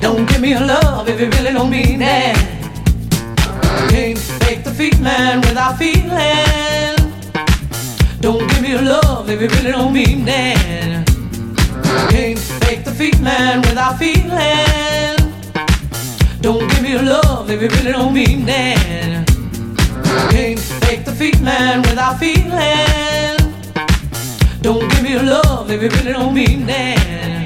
Don't give me your love if you really don't mean it. Can't fake the feeling without feeling. Don't give me your love if you really don't mean it. Can't fake the feeling without feeling. Don't give me your love if you really don't mean it. Can't fake the feeling without feeling. Don't give me your love if you really don't mean it.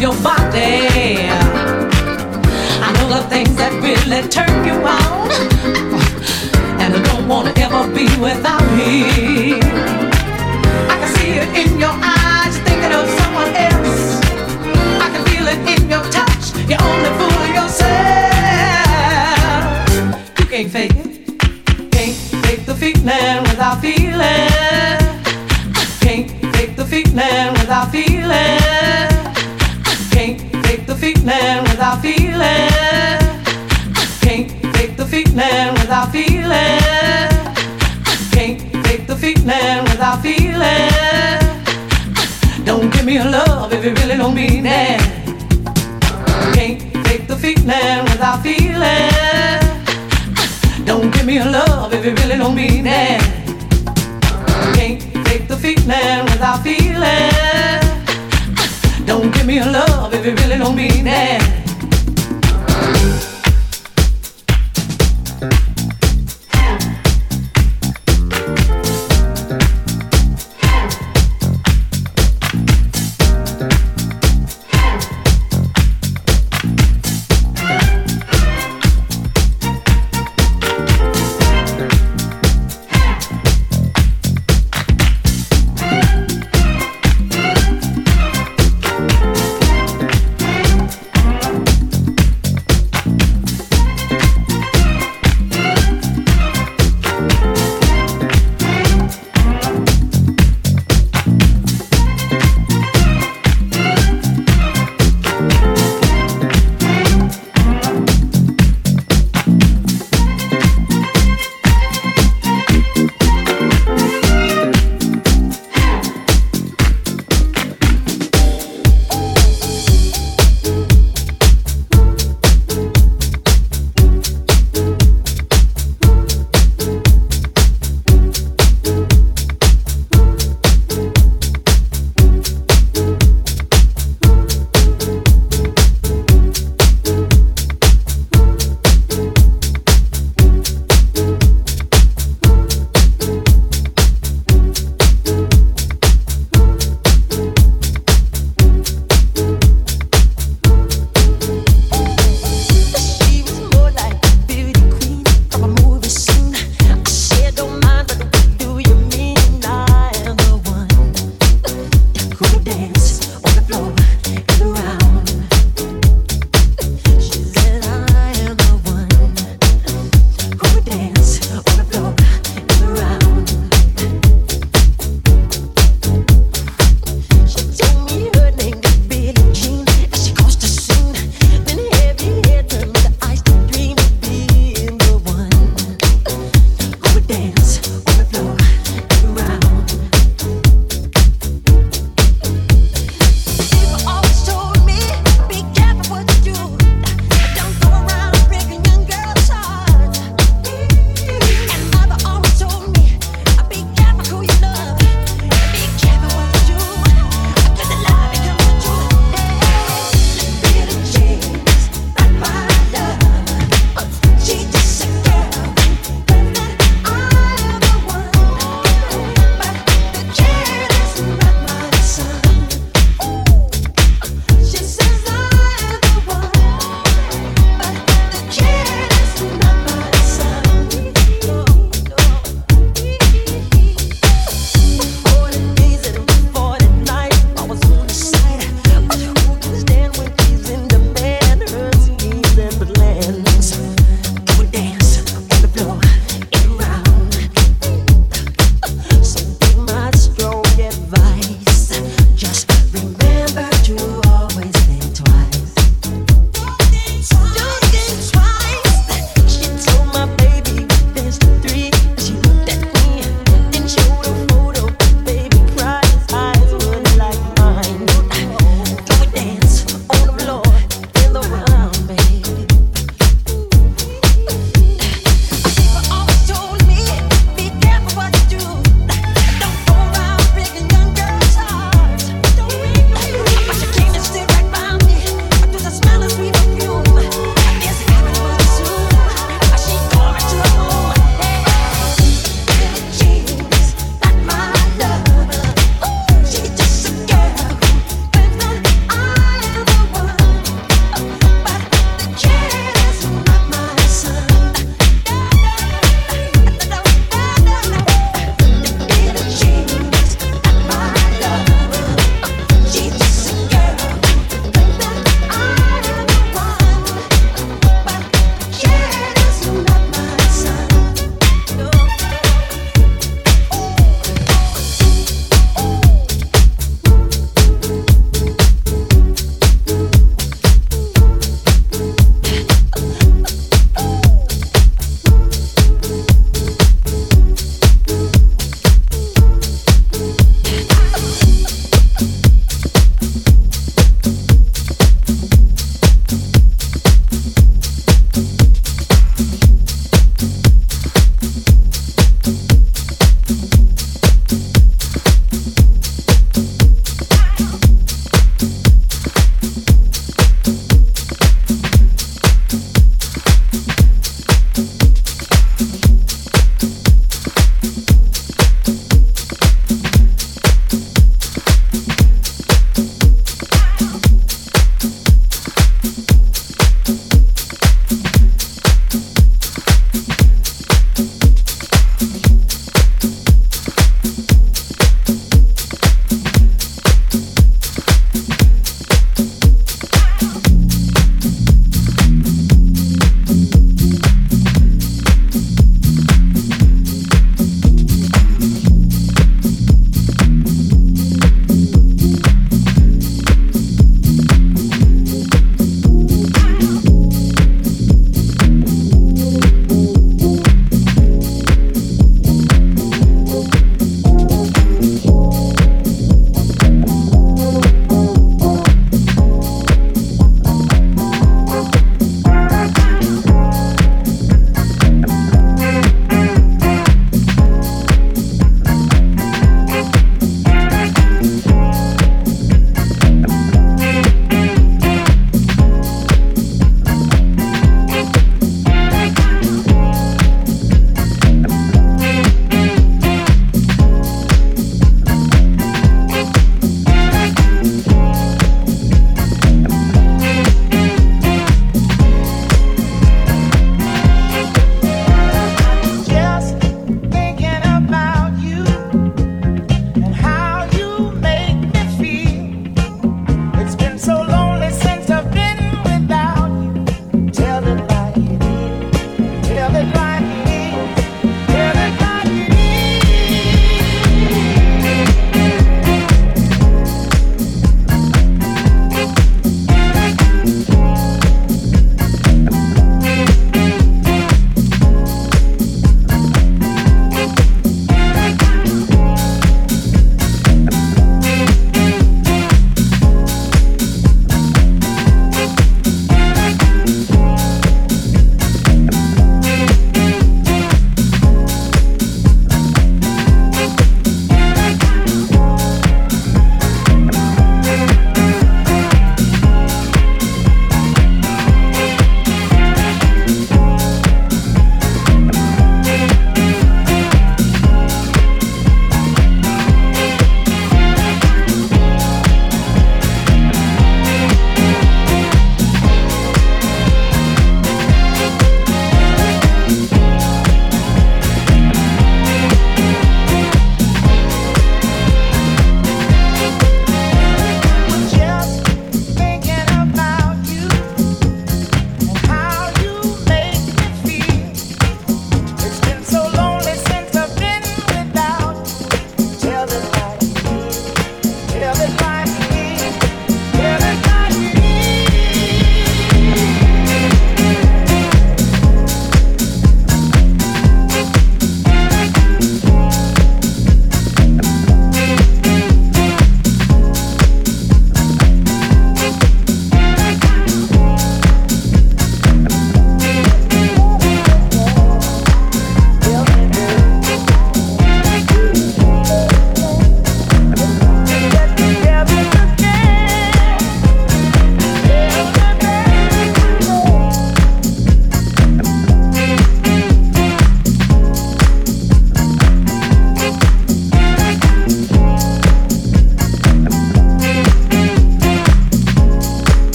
Your body. I know the things that really turn you on. And I don't wanna ever be without me. I can see it in your eyes, thinking of someone else. I can feel it in your touch. You only fool yourself. You can't fake it. Can't fake the feeling without feeling. Feeling. Can't fake the feeling without feeling. Don't give me a love if you really don't mean it. Can't fake the feeling without feeling. Don't give me a love if you really don't mean it. Can't fake the feeling without feeling. Don't give me a love if you really don't mean it.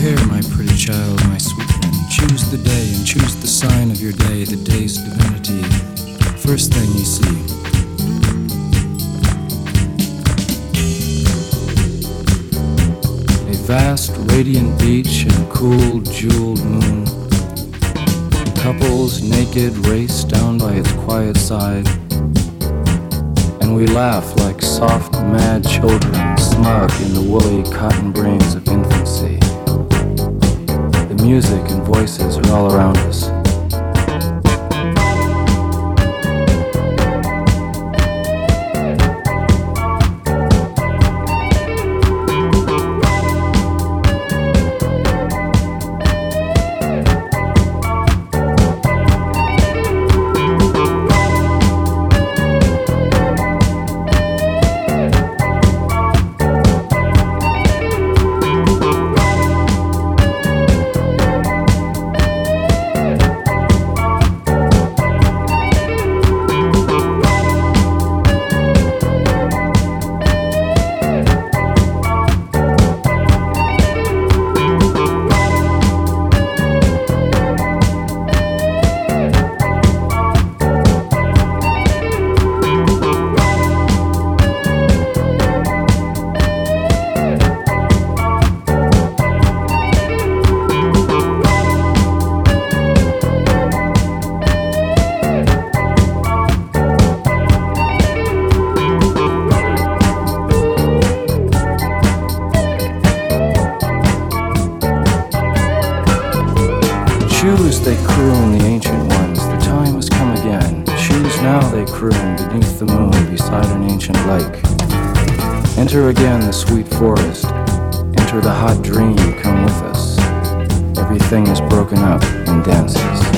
Hair, my pretty child, my sweet one. Choose the day and choose the sign of your day, the day's divinity. First thing you see. A vast, radiant beach and cool, jeweled moon. Couples naked race down by its quiet side and we laugh like soft, mad children, smug in the woolly cotton brains of infancy. Music and voices are all around us. Beneath the moon, beside an ancient lake. Enter again the sweet forest, enter the hot dream, come with us. Everything is broken up and dances.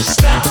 Stop.